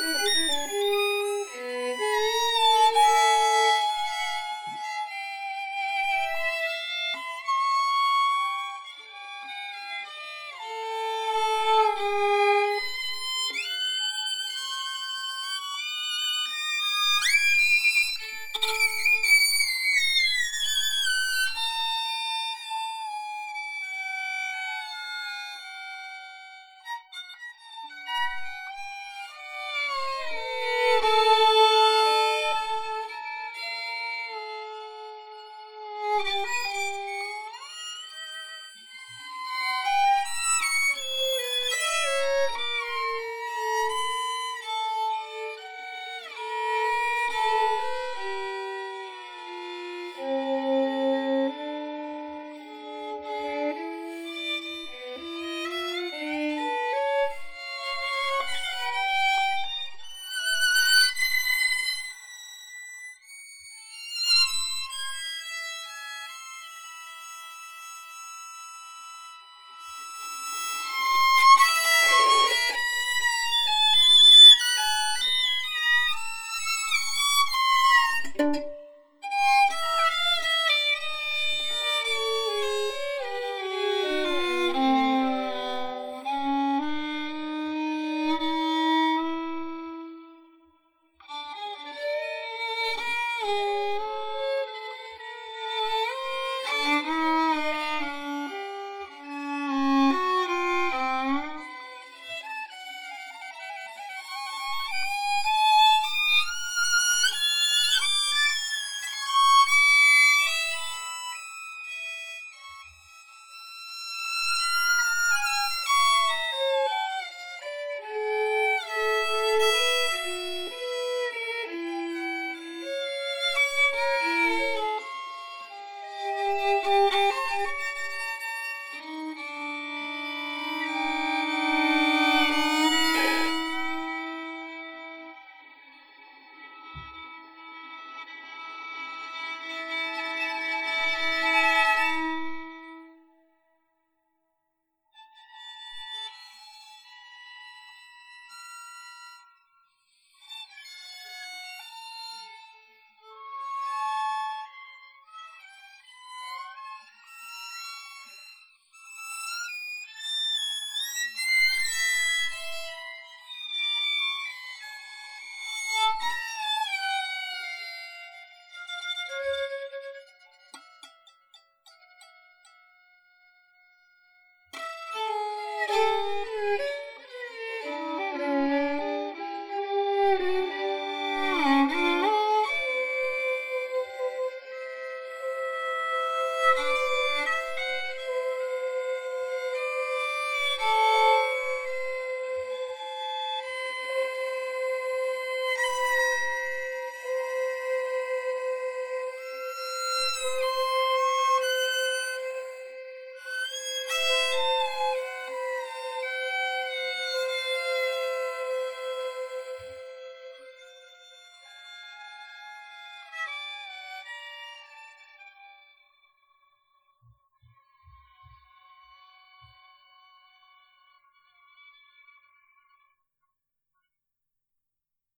Música